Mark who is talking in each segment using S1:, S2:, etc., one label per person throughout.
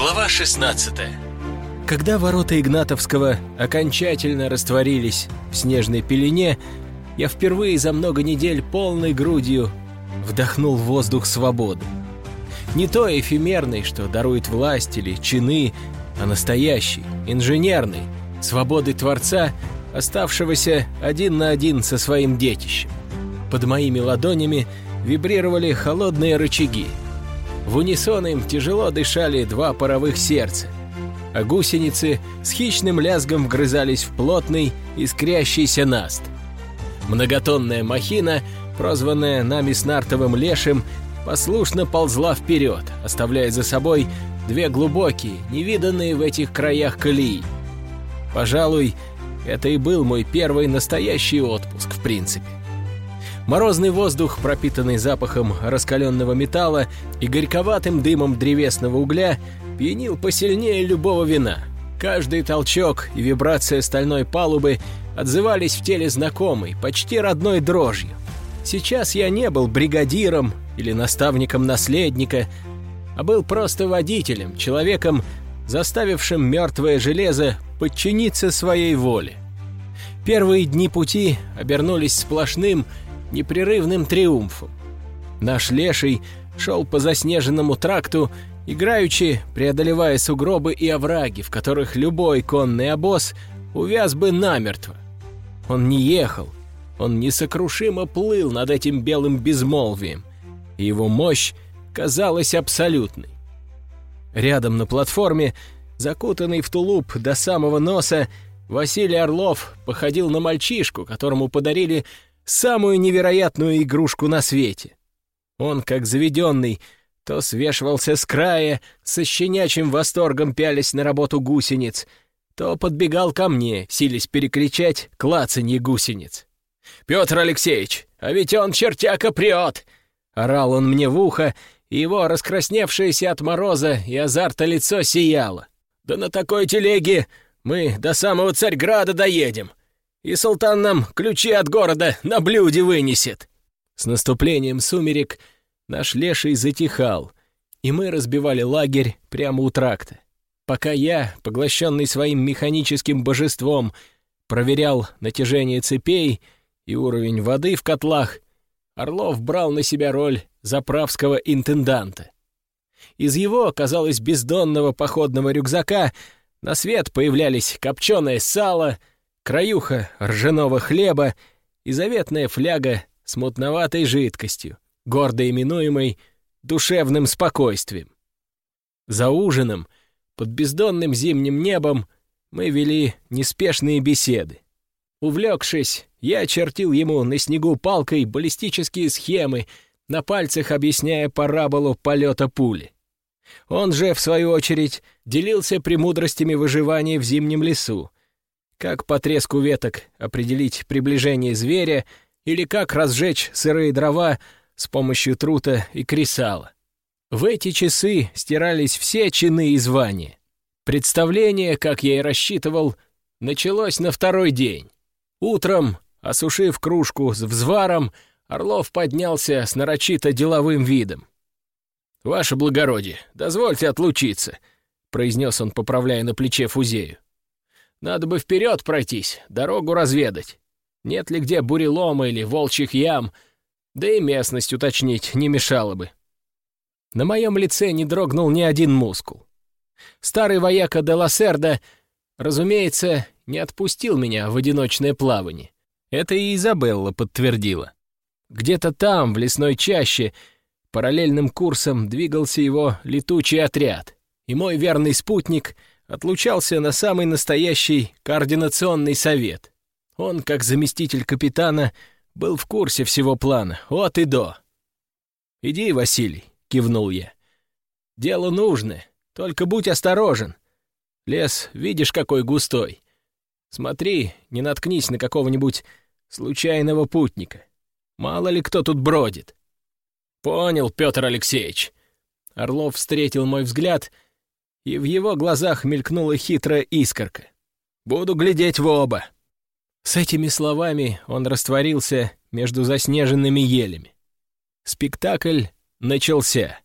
S1: Глава 16
S2: Когда ворота Игнатовского окончательно растворились в снежной пелене, я впервые за много недель полной грудью вдохнул воздух свободы. Не то эфемерный, что дарует власть или чины, а настоящий, инженерный, свободы Творца, оставшегося один на один со своим детищем. Под моими ладонями вибрировали холодные рычаги. В унисон им тяжело дышали два паровых сердца, а гусеницы с хищным лязгом вгрызались в плотный, искрящийся наст. Многотонная махина, прозванная нами с Нартовым лешим, послушно ползла вперед, оставляя за собой две глубокие, невиданные в этих краях колеи. Пожалуй, это и был мой первый настоящий отпуск, в принципе. Морозный воздух, пропитанный запахом раскаленного металла и горьковатым дымом древесного угля, пьянил посильнее любого вина. Каждый толчок и вибрация стальной палубы отзывались в теле знакомой, почти родной дрожью. Сейчас я не был бригадиром или наставником наследника, а был просто водителем, человеком, заставившим мертвое железо подчиниться своей воле. Первые дни пути обернулись сплошным, непрерывным триумфом. Наш леший шел по заснеженному тракту, играючи, преодолевая сугробы и овраги, в которых любой конный обоз увяз бы намертво. Он не ехал, он несокрушимо плыл над этим белым безмолвием, и его мощь казалась абсолютной. Рядом на платформе, закутанный в тулуп до самого носа, Василий Орлов походил на мальчишку, которому подарили самую невероятную игрушку на свете. Он, как заведенный, то свешивался с края, со щенячьим восторгом пялись на работу гусениц, то подбегал ко мне, силясь перекричать клацанье гусениц. «Петр Алексеевич, а ведь он чертяка прет!» Орал он мне в ухо, и его раскрасневшееся от мороза и азарта лицо сияло. «Да на такой телеге мы до самого Царьграда доедем, и султан нам ключи от города на блюде вынесет». С наступлением сумерек наш леший затихал, и мы разбивали лагерь прямо у тракта. Пока я, поглощенный своим механическим божеством, проверял натяжение цепей и уровень воды в котлах, Орлов брал на себя роль заправского интенданта. Из его, казалось, бездонного походного рюкзака на свет появлялись копченое сало, краюха ржаного хлеба и заветная фляга с мутноватой жидкостью, гордо именуемой душевным спокойствием. За ужином, под бездонным зимним небом, мы вели неспешные беседы. Увлекшись, я чертил ему на снегу палкой баллистические схемы, на пальцах объясняя параболу полета пули. Он же, в свою очередь, делился премудростями выживания в зимнем лесу. Как по треску веток определить приближение зверя или как разжечь сырые дрова с помощью трута и кресала. В эти часы стирались все чины и звания. Представление, как я и рассчитывал, началось на второй день. Утром, осушив кружку с взваром, Орлов поднялся с нарочито деловым видом. «Ваше благородие, дозвольте отлучиться», — произнес он, поправляя на плече фузею. «Надо бы вперед пройтись, дорогу разведать. Нет ли где бурелома или волчьих ям, да и местность уточнить не мешало бы». На моем лице не дрогнул ни один мускул. Старый вояка де Лассерда, разумеется, не отпустил меня в одиночное плавание. Это и Изабелла подтвердила. Где-то там, в лесной чаще, параллельным курсом двигался его летучий отряд, и мой верный спутник отлучался на самый настоящий координационный совет. Он, как заместитель капитана, был в курсе всего плана, от и до. «Иди, Василий», — кивнул я. «Дело нужное, только будь осторожен. Лес, видишь, какой густой. Смотри, не наткнись на какого-нибудь случайного путника. Мало ли кто тут бродит. Понял, Петр Алексеевич. Орлов встретил мой взгляд, и в его глазах мелькнула хитрая искорка. Буду глядеть в оба. С этими словами он растворился между заснеженными елями. Спектакль начался.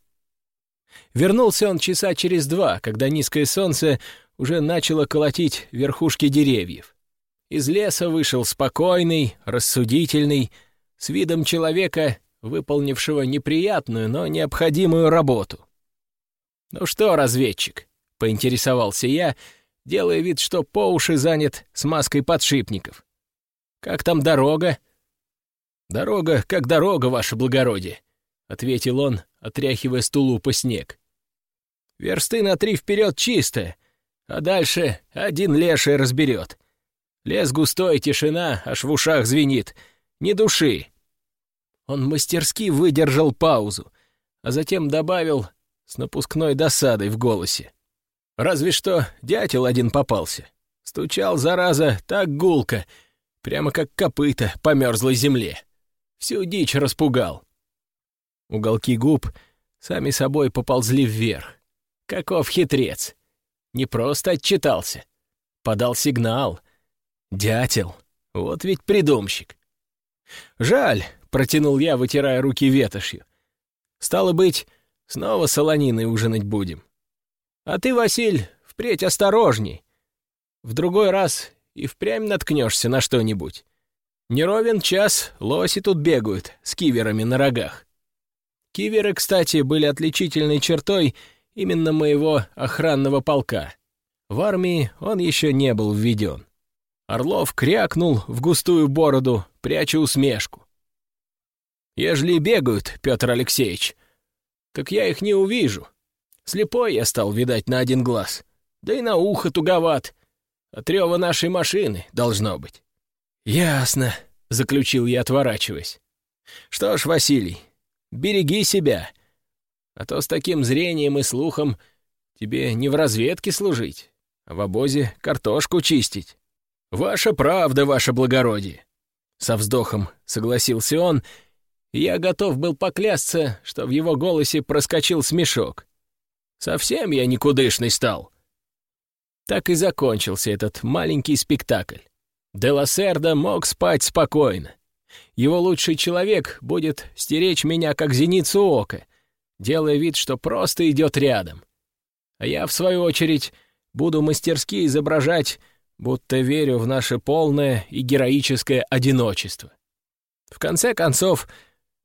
S2: Вернулся он часа через два, когда низкое солнце уже начало колотить верхушки деревьев. Из леса вышел спокойный, рассудительный, с видом человека, выполнившего неприятную, но необходимую работу. «Ну что, разведчик?» — поинтересовался я, делая вид, что по уши занят смазкой подшипников. «Как там дорога?» «Дорога как дорога, ваше благородие», — ответил он, отряхивая стулу по снег. «Версты на три вперед чистая, а дальше один леший разберет. Лес густой, тишина, аж в ушах звенит. Ни души». Он мастерски выдержал паузу, а затем добавил с напускной досадой в голосе. «Разве что дятел один попался. Стучал, зараза, так гулко, прямо как копыта по мерзлой земле. Всю дичь распугал. Уголки губ сами собой поползли вверх. Каков хитрец! Не просто отчитался. Подал сигнал. Дятел. Вот ведь придумщик. «Жаль», — протянул я, вытирая руки ветошью. «Стало быть, снова солониной ужинать будем. А ты, Василь, впредь осторожней. В другой раз и впрямь наткнешься на что-нибудь. Не ровен час лоси тут бегают с киверами на рогах. Киверы, кстати, были отличительной чертой именно моего охранного полка. В армии он еще не был введен. Орлов крякнул в густую бороду, пряча усмешку. «Ежели бегают, Петр Алексеевич, так я их не увижу. Слепой я стал, видать, на один глаз. Да и на ухо туговат. От рева нашей машины должно быть». «Ясно», — заключил я, отворачиваясь. «Что ж, Василий, Береги себя. А то с таким зрением и слухом тебе не в разведке служить, а в обозе картошку чистить. Ваша правда, ваше благородие. Со вздохом согласился он, я готов был поклясться, что в его голосе проскочил смешок. Совсем я никудышный стал. Так и закончился этот маленький спектакль. Деласердо мог спать спокойно. Его лучший человек будет стеречь меня, как зеницу ока, делая вид, что просто идет рядом. А я, в свою очередь, буду мастерски изображать, будто верю в наше полное и героическое одиночество. В конце концов,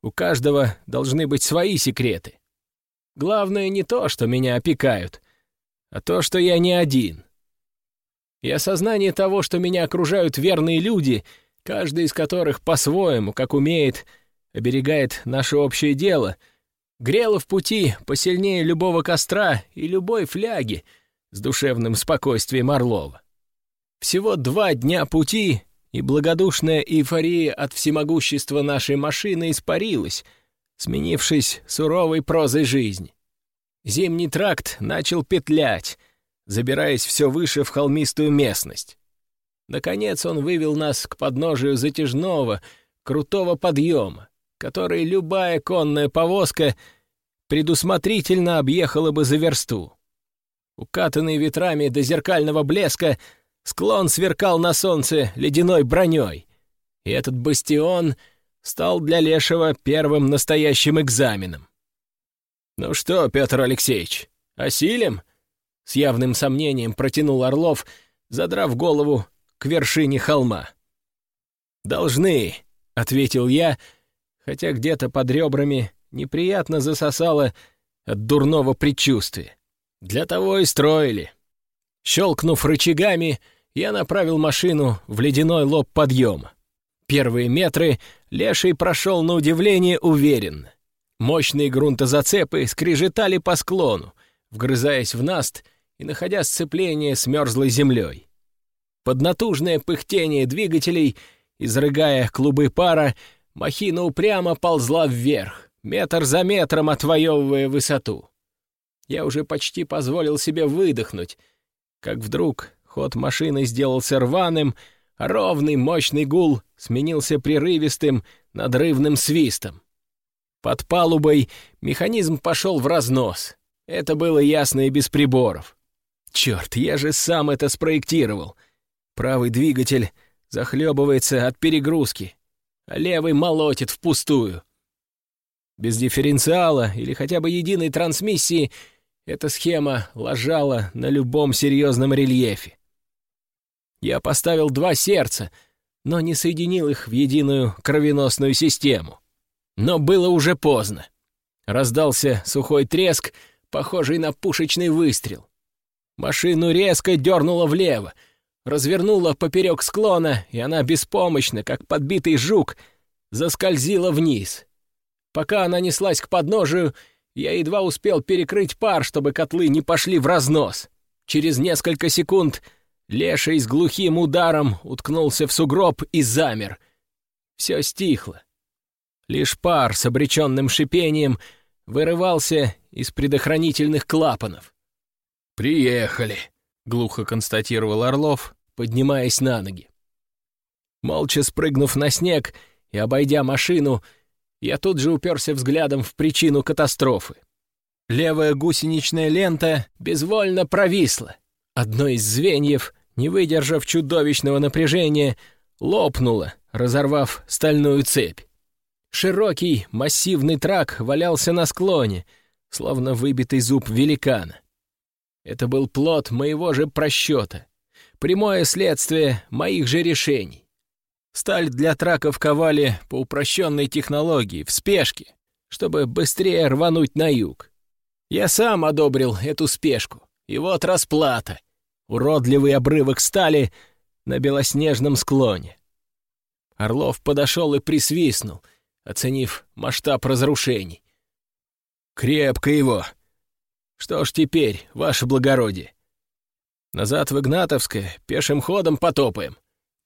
S2: у каждого должны быть свои секреты. Главное не то, что меня опекают, а то, что я не один. И осознание того, что меня окружают верные люди — каждый из которых по-своему, как умеет, оберегает наше общее дело, грело в пути посильнее любого костра и любой фляги с душевным спокойствием Орлова. Всего два дня пути, и благодушная эйфория от всемогущества нашей машины испарилась, сменившись суровой прозой жизни. Зимний тракт начал петлять, забираясь все выше в холмистую местность. Наконец он вывел нас к подножию затяжного, крутого подъема, который любая конная повозка предусмотрительно объехала бы за версту. Укатанный ветрами до зеркального блеска, склон сверкал на солнце ледяной броней, и этот бастион стал для Лешего первым настоящим экзаменом. «Ну что, Петр Алексеевич, осилим?» С явным сомнением протянул Орлов, задрав голову к вершине холма. «Должны», — ответил я, хотя где-то под ребрами неприятно засосало от дурного предчувствия. Для того и строили. Щелкнув рычагами, я направил машину в ледяной лоб подъема. Первые метры Леший прошел на удивление уверенно. Мощные грунтозацепы скрежетали по склону, вгрызаясь в наст и находя сцепление с мерзлой землей. Под натужное пыхтение двигателей, изрыгая клубы пара, махина упрямо ползла вверх, метр за метром отвоевывая высоту. Я уже почти позволил себе выдохнуть, как вдруг ход машины сделался рваным, ровный мощный гул сменился прерывистым, надрывным свистом. Под палубой механизм пошел в разнос. Это было ясно и без приборов. Черт, я же сам это спроектировал — Правый двигатель захлебывается от перегрузки, а левый молотит впустую. Без дифференциала или хотя бы единой трансмиссии эта схема ложала на любом серьезном рельефе. Я поставил два сердца, но не соединил их в единую кровеносную систему. Но было уже поздно. Раздался сухой треск, похожий на пушечный выстрел. Машину резко дернуло влево, развернуло поперек склона, и она беспомощно, как подбитый жук, заскользила вниз. Пока она неслась к подножию, я едва успел перекрыть пар, чтобы котлы не пошли в разнос. Через несколько секунд Леший с глухим ударом уткнулся в сугроб и замер. Все стихло. Лишь пар с обреченным шипением вырывался из предохранительных клапанов.
S1: «Приехали», — глухо констатировал Орлов, поднимаясь на ноги.
S2: Молча спрыгнув на снег и обойдя машину, я тут же уперся взглядом в причину катастрофы. Левая гусеничная лента безвольно провисла. Одно из звеньев, не выдержав чудовищного напряжения, лопнуло, разорвав стальную цепь. Широкий, массивный трак валялся на склоне, словно выбитый зуб великана. Это был плод моего же просчета, прямое следствие моих же решений. Сталь для траков ковали по упрощенной технологии, в спешке, чтобы быстрее рвануть на юг. Я сам одобрил эту спешку, и вот расплата. Уродливый обрывок стали на белоснежном склоне. Орлов подошел и присвистнул, оценив масштаб разрушений. «Крепко его! Что ж теперь, ваше благородие? Назад в Игнатовское пешим ходом потопаем».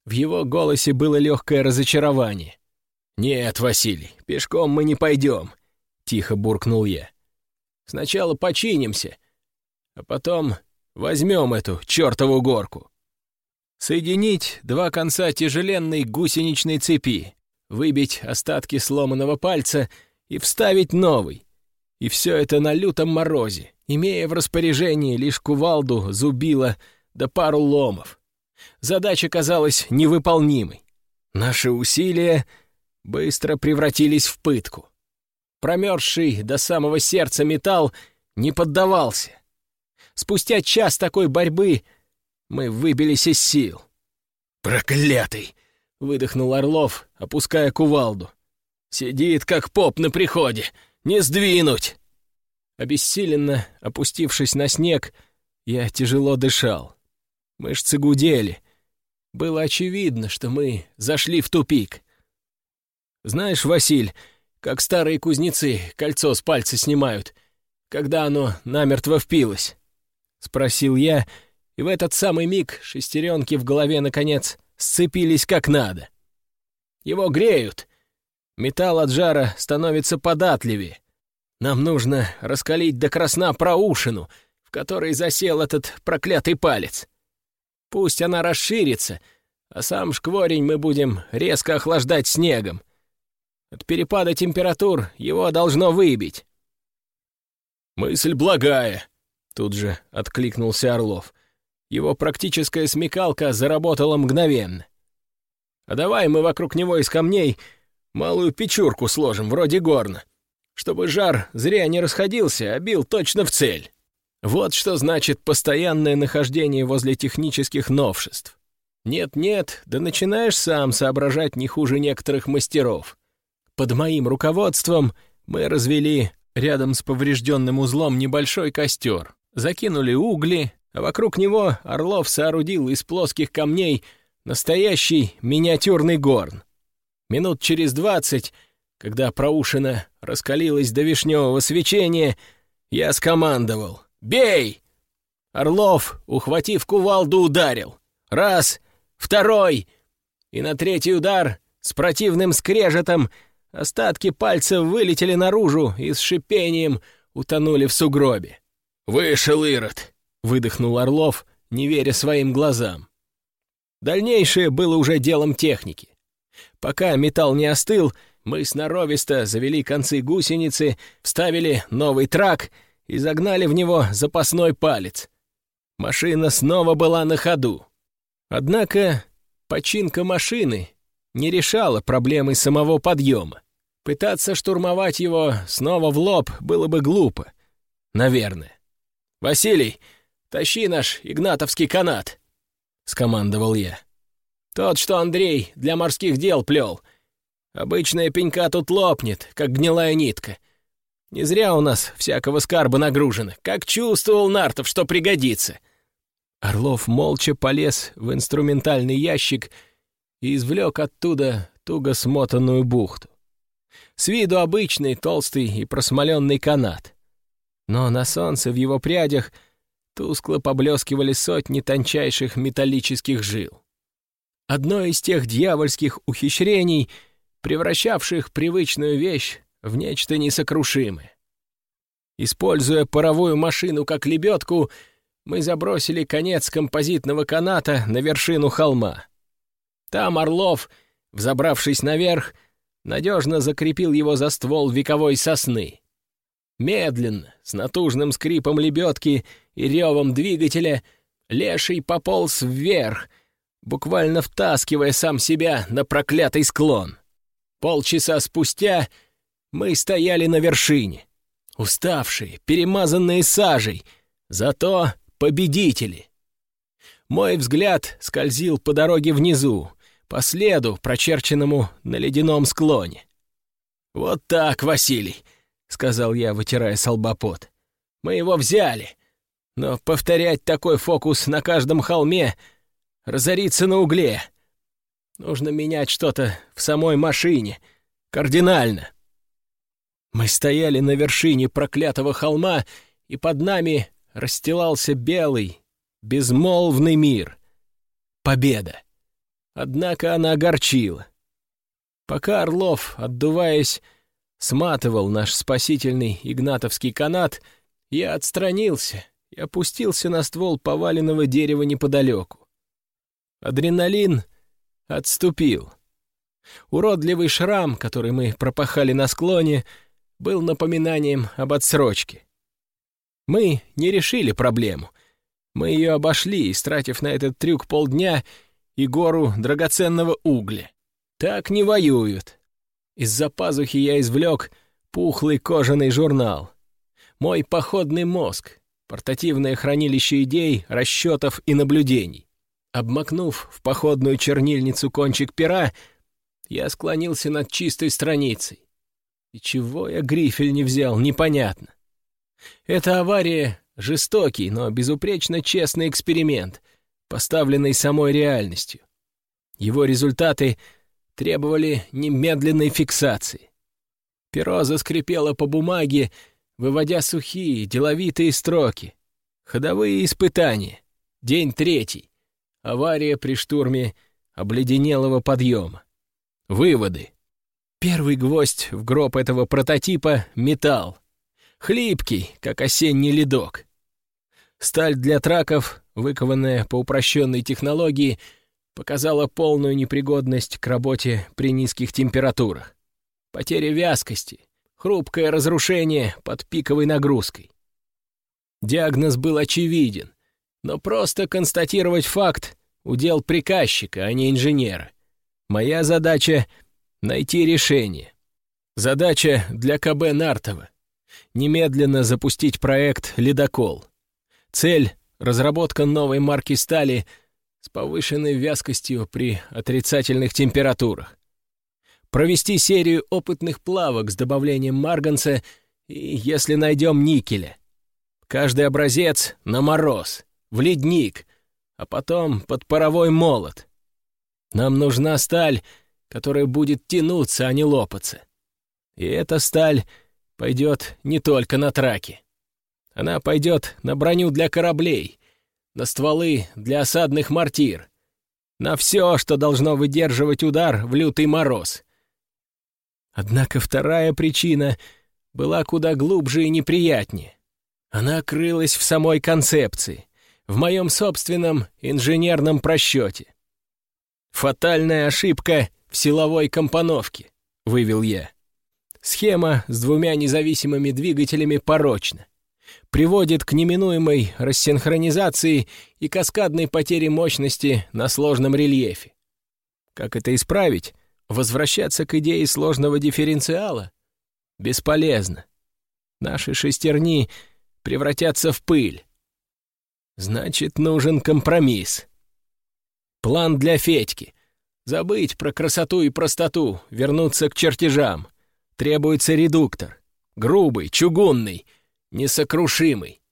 S2: В его голосе было легкое разочарование. «Нет, Василий, пешком мы не пойдем», — тихо буркнул я. «Сначала починимся, а потом возьмем эту чертову горку». Соединить два конца тяжеленной гусеничной цепи, выбить остатки сломанного пальца и вставить новый. И все это на лютом морозе, имея в распоряжении лишь кувалду, зубило да пару ломов. Задача казалась невыполнимой. Наши усилия быстро превратились в пытку. Промерзший до самого сердца металл не поддавался. Спустя час такой борьбы мы выбились из сил. «Проклятый!» — выдохнул Орлов, опуская кувалду. «Сидит, как поп на приходе! Не сдвинуть!» Обессиленно, опустившись на снег, я тяжело дышал. Мышцы гудели. Было очевидно, что мы зашли в тупик. Знаешь, Василь, как старые кузнецы кольцо с пальца снимают, когда оно намертво впилось? Спросил я, и в этот самый миг шестеренки в голове, наконец, сцепились как надо. Его греют. Металл от жара становится податливее. Нам нужно раскалить до красна проушину, в которой засел этот проклятый палец. Пусть она расширится, а сам шкворень мы будем резко охлаждать снегом. От перепада температур его должно выбить. «Мысль благая», — тут же откликнулся Орлов. Его практическая смекалка заработала мгновенно. «А давай мы вокруг него из камней малую печурку сложим, вроде горна, чтобы жар зря не расходился, а бил точно в цель». Вот что значит постоянное нахождение возле технических новшеств. Нет-нет, да начинаешь сам соображать не хуже некоторых мастеров. Под моим руководством мы развели рядом с поврежденным узлом небольшой костер, закинули угли, а вокруг него Орлов соорудил из плоских камней настоящий миниатюрный горн. Минут через двадцать, когда проушина раскалилась до вишневого свечения, я скомандовал. Бей!» Орлов, ухватив кувалду, ударил. Раз, второй, и на третий удар с противным скрежетом остатки пальцев вылетели наружу и с шипением утонули в сугробе. «Вышел Ирод!» — выдохнул Орлов, не веря своим глазам. Дальнейшее было уже делом техники. Пока металл не остыл, мы сноровисто завели концы гусеницы, вставили новый трак — и загнали в него запасной палец. Машина снова была на ходу. Однако починка машины не решала проблемы самого подъема. Пытаться штурмовать его снова в лоб было бы глупо. Наверное.
S1: «Василий, тащи наш игнатовский канат!» — скомандовал я. «Тот, что Андрей для морских дел плел. Обычная пенька тут лопнет, как гнилая нитка. Не зря у нас всякого скарба нагружено. Как чувствовал Нартов, что пригодится!» Орлов молча полез в инструментальный ящик и извлек оттуда туго смотанную бухту. С виду обычный, толстый и просмоленный канат. Но на солнце в его прядях тускло поблескивали сотни тончайших металлических жил. Одно из тех дьявольских ухищрений, превращавших привычную вещь в нечто несокрушимое. Используя паровую машину как лебедку, мы забросили конец композитного каната на вершину холма. Там Орлов, взобравшись наверх, надежно закрепил его за ствол вековой сосны. Медленно, с натужным скрипом лебедки и ревом двигателя, леший пополз вверх, буквально втаскивая сам себя на проклятый склон. Полчаса спустя мы стояли на вершине, уставшие, перемазанные сажей, зато победители. Мой взгляд скользил по дороге внизу, по следу, прочерченному на ледяном склоне. «Вот так, Василий», — сказал я, вытирая солбопот. «Мы его взяли, но повторять такой фокус на каждом холме — разориться на угле. Нужно менять что-то в самой машине, кардинально». Мы стояли на вершине проклятого холма, и под нами расстилался белый, безмолвный мир. Победа. Однако она огорчила. Пока Орлов, отдуваясь, сматывал наш спасительный игнатовский канат, я отстранился и опустился на ствол поваленного дерева неподалеку. Адреналин отступил. Уродливый шрам, который мы пропахали на склоне, был напоминанием об отсрочке. Мы не решили проблему. Мы ее обошли, истратив на этот трюк полдня и гору драгоценного угля. Так не воюют. Из-за пазухи я извлек пухлый кожаный журнал. Мой походный мозг, портативное хранилище идей, расчетов и наблюдений. Обмакнув в походную чернильницу кончик пера, я склонился над чистой страницей. И чего я грифель не взял, непонятно. Эта авария — жестокий, но безупречно честный эксперимент — поставленной самой реальностью. Его результаты требовали немедленной фиксации. Перо заскрипело по бумаге, выводя сухие, деловитые строки. Ходовые испытания. День третий. Авария при штурме обледенелого подъема. Выводы. Первый гвоздь в гроб этого прототипа — металл. Хлипкий, как осенний ледок. Сталь для траков выкованная по упрощенной технологии, показала полную непригодность к работе при низких температурах. Потеря вязкости, хрупкое разрушение под пиковой нагрузкой. Диагноз был очевиден, но просто констатировать факт — удел приказчика, а не инженера. Моя задача — найти решение. Задача для КБ Нартова — немедленно запустить проект «Ледокол». Цель разработка новой марки стали с повышенной вязкостью при отрицательных температурах. Провести серию опытных плавок с добавлением марганца и, если найдем никеля. Каждый образец на мороз, в ледник, а потом под паровой молот. Нам нужна сталь, которая будет тянуться, а не лопаться. И эта сталь пойдет не только на траке. Она пойдет на броню для кораблей, на стволы для осадных мортир, на все, что должно выдерживать удар в лютый мороз. Однако вторая причина была куда глубже и неприятнее. Она крылась в самой концепции, в моем собственном инженерном просчете. «Фатальная ошибка в силовой компоновке», — вывел я. Схема с двумя независимыми двигателями порочна приводит к неминуемой рассинхронизации и каскадной потере мощности на сложном рельефе. Как это исправить? Возвращаться к идее сложного дифференциала? Бесполезно. Наши шестерни превратятся в пыль, Значит, нужен компромисс. План для Федьки. Забыть про красоту и простоту, вернуться к чертежам. Требуется редуктор. Грубый, чугунный, несокрушимый.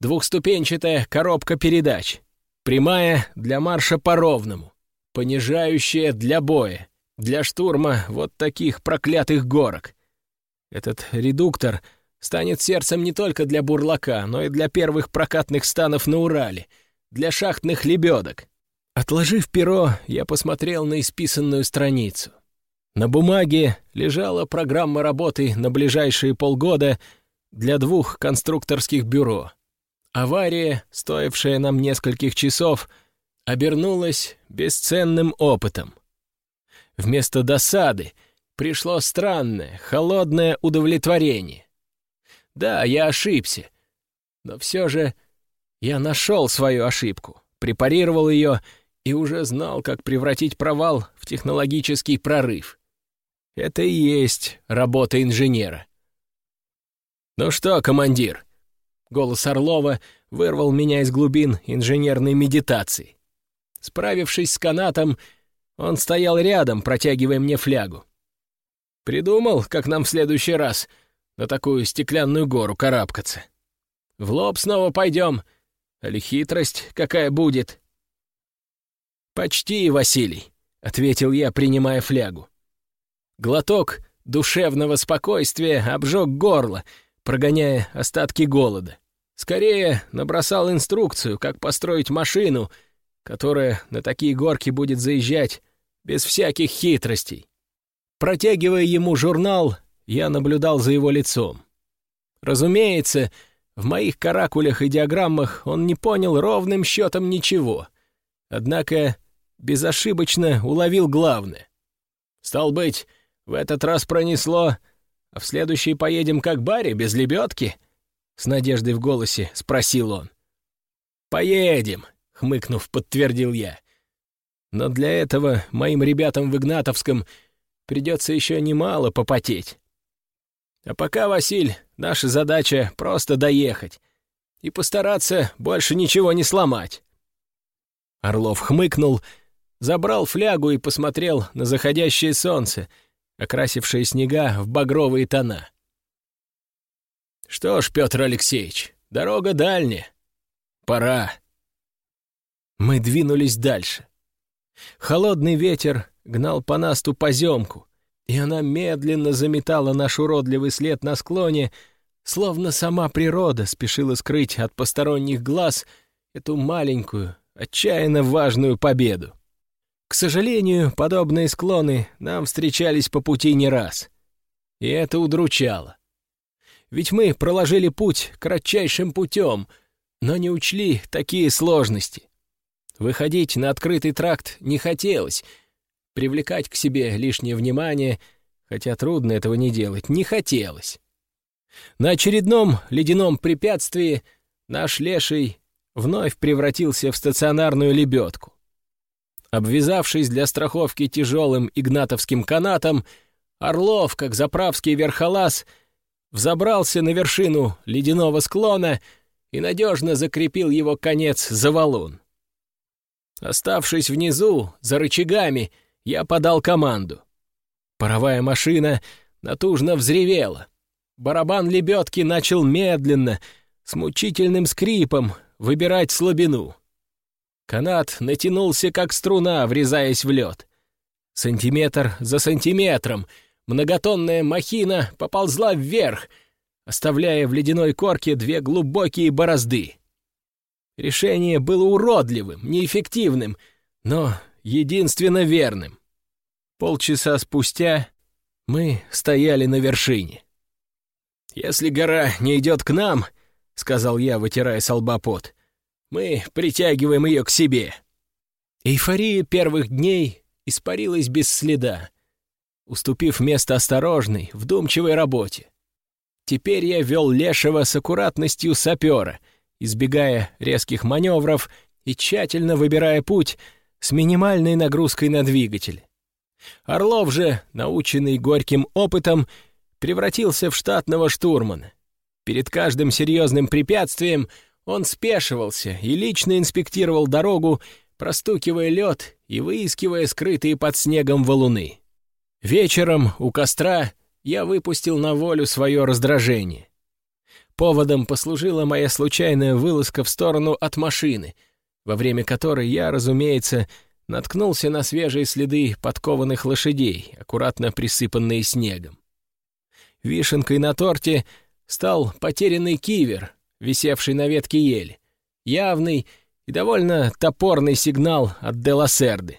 S1: Двухступенчатая коробка передач. Прямая для марша по ровному. Понижающая для боя. Для штурма вот таких проклятых горок. Этот редуктор станет сердцем не только для бурлака, но и для первых прокатных станов на Урале, для шахтных лебедок. Отложив перо, я посмотрел на исписанную страницу. На бумаге лежала программа работы на ближайшие полгода для двух конструкторских бюро. Авария, стоившая нам нескольких часов, обернулась бесценным опытом. Вместо досады пришло странное, холодное удовлетворение. Да, я ошибся, но все же я нашел свою ошибку, препарировал ее уже знал, как превратить провал в технологический прорыв. Это и есть работа инженера. «Ну что, командир?» Голос Орлова вырвал меня из глубин инженерной медитации. Справившись с канатом, он стоял рядом, протягивая мне флягу. «Придумал, как нам в следующий раз на такую стеклянную гору карабкаться? В лоб снова пойдем? Или хитрость какая будет?» «Почти, Василий», — ответил я, принимая флягу. Глоток душевного спокойствия обжег горло, прогоняя остатки голода. Скорее набросал инструкцию, как построить машину, которая на такие горки будет заезжать без всяких хитростей. Протягивая ему журнал, я наблюдал за его лицом. Разумеется, в моих каракулях и диаграммах он не понял ровным счетом ничего. Однако безошибочно уловил главное. Стал быть, в этот раз пронесло, а в следующий поедем как Барри, без лебедки?» С надеждой в голосе спросил он. «Поедем», — хмыкнув, подтвердил я. «Но для этого моим ребятам в Игнатовском придется еще немало попотеть. А пока, Василь, наша задача просто доехать и постараться больше ничего не сломать». Орлов хмыкнул, забрал флягу и посмотрел на заходящее солнце — окрасившие снега в багровые тона. «Что ж, Петр Алексеевич, дорога дальняя. Пора». Мы двинулись дальше. Холодный ветер гнал по насту поземку, и она медленно заметала наш уродливый след на склоне, словно сама природа спешила скрыть от посторонних глаз эту маленькую, отчаянно важную победу. К сожалению, подобные склоны нам встречались по пути не раз. И это удручало. Ведь мы проложили путь кратчайшим путем, но не учли такие сложности. Выходить на открытый тракт не хотелось, привлекать к себе лишнее внимание, хотя трудно этого не делать, не хотелось. На очередном ледяном препятствии наш леший вновь превратился в стационарную лебедку. Обвязавшись для страховки тяжелым игнатовским канатом, Орлов, как заправский верхолаз, взобрался на вершину ледяного склона и надежно закрепил его конец за валун. Оставшись внизу, за рычагами, я подал команду. Паровая машина натужно взревела. Барабан лебедки начал медленно, с мучительным скрипом, выбирать слабину. Канат натянулся, как струна, врезаясь в лед. Сантиметр за сантиметром многотонная махина поползла вверх, оставляя в ледяной корке две глубокие борозды. Решение было уродливым, неэффективным, но единственно верным. Полчаса спустя мы стояли на вершине. «Если гора не идет к нам», — сказал я, вытирая с мы притягиваем ее к себе. Эйфория первых дней испарилась без следа, уступив место осторожной, вдумчивой работе. Теперь я вел Лешего с аккуратностью сапера, избегая резких маневров и тщательно выбирая путь с минимальной нагрузкой на двигатель. Орлов же, наученный горьким опытом, превратился в штатного штурмана. Перед каждым серьезным препятствием — Он спешивался и лично инспектировал дорогу, простукивая лед и выискивая скрытые под снегом валуны. Вечером у костра я выпустил на волю свое раздражение. Поводом послужила моя случайная вылазка в сторону от машины, во время которой я, разумеется, наткнулся на свежие следы подкованных лошадей, аккуратно присыпанные снегом. Вишенкой на торте стал потерянный кивер, висевший на ветке ели, явный и довольно топорный сигнал от Деласерды.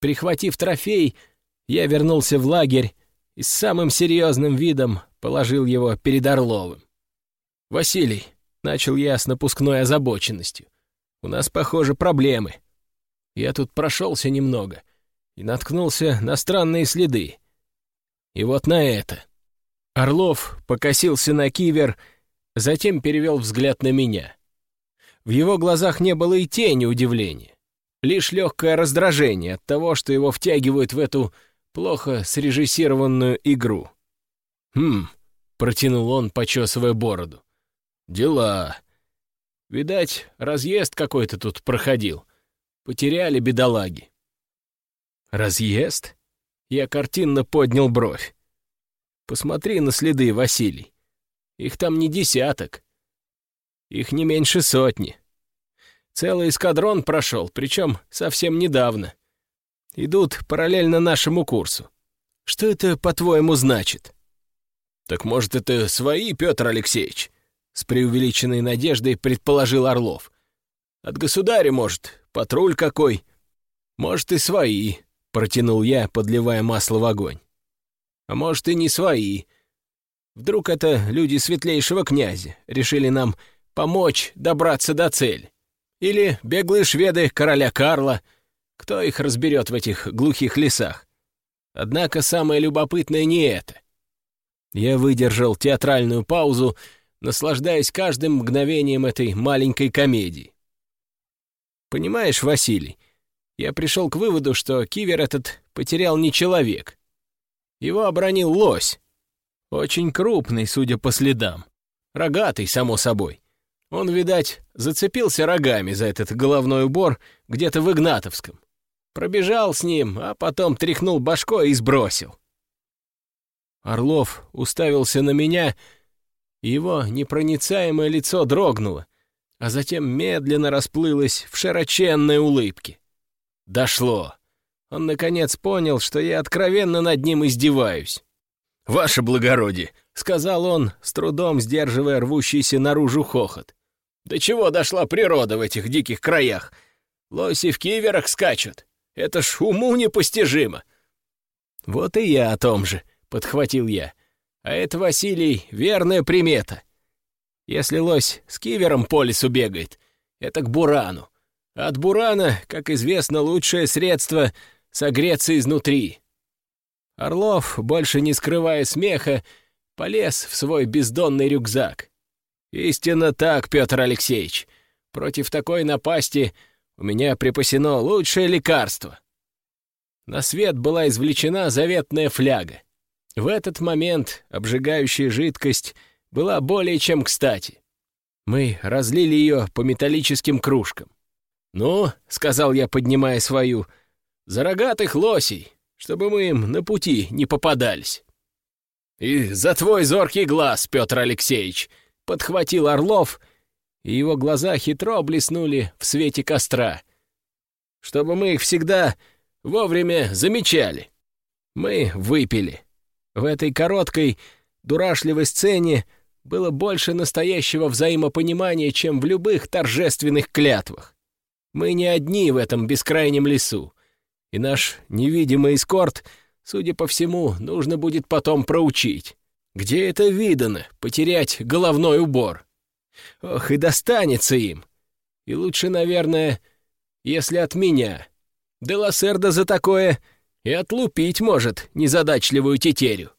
S1: Прихватив трофей, я вернулся в лагерь и с самым серьезным видом положил его перед Орловым. «Василий», — начал я с напускной озабоченностью, — «у нас, похоже, проблемы. Я тут прошелся немного и наткнулся на странные следы. И вот на это». Орлов покосился на кивер, затем перевел взгляд на меня. В его глазах не было и тени удивления, лишь легкое раздражение от того, что его втягивают в эту плохо срежиссированную игру. «Хм», — протянул он, почесывая бороду. «Дела. Видать, разъезд какой-то тут проходил. Потеряли бедолаги». «Разъезд?» Я картинно поднял бровь. «Посмотри на следы, Василий. Их там не десяток. Их не меньше сотни. Целый эскадрон прошел, причем совсем недавно. Идут параллельно нашему курсу. Что это, по-твоему, значит?» «Так может, это свои, Петр Алексеевич?» С преувеличенной надеждой предположил Орлов. «От государя, может, патруль какой?» «Может, и свои», — протянул я, подливая масло в огонь. «А может, и не свои. Вдруг это люди светлейшего князя решили нам помочь добраться до цели? Или беглые шведы короля Карла? Кто их разберет в этих глухих лесах? Однако самое любопытное не это. Я выдержал театральную паузу, наслаждаясь каждым мгновением этой маленькой комедии. Понимаешь, Василий, я пришел к выводу, что кивер этот потерял не человек. Его обронил лось. Очень крупный, судя по следам. Рогатый, само собой. Он, видать, зацепился рогами за этот головной убор где-то в Игнатовском. Пробежал с ним, а потом тряхнул башкой и сбросил. Орлов уставился на меня, его непроницаемое лицо дрогнуло, а затем медленно расплылось в широченной улыбке. Дошло. Он, наконец, понял, что я откровенно над ним издеваюсь. «Ваше благородие!» — сказал он, с трудом сдерживая рвущийся наружу хохот. «До чего дошла природа в этих диких краях? Лоси в киверах скачут. Это ж уму непостижимо!» «Вот и я о том же», подхватил я. «А это, Василий, верная примета. Если лось с кивером по лесу бегает, это к бурану. От бурана, как известно, лучшее средство — согреться изнутри». Орлов, больше не скрывая смеха, полез в свой бездонный рюкзак. «Истинно так, Петр Алексеевич. Против такой напасти у меня припасено лучшее лекарство». На свет была извлечена заветная фляга. В этот момент обжигающая жидкость была более чем кстати. Мы разлили ее по металлическим кружкам. «Ну», — сказал я, поднимая свою, — «за рогатых лосей, чтобы мы им на пути не попадались». «И за твой зоркий глаз, Петр Алексеевич», — подхватил Орлов, и его глаза хитро блеснули в свете костра. «Чтобы мы их всегда вовремя замечали. Мы выпили». В этой короткой, дурашливой сцене было больше настоящего взаимопонимания, чем в любых торжественных клятвах. Мы не одни в этом бескрайнем лесу, и наш невидимый эскорт, судя по всему, нужно будет потом проучить. Где это видано, потерять головной убор? Ох, и достанется им. И лучше, наверное, если от меня. Деласерда за такое и отлупить может незадачливую тетерю.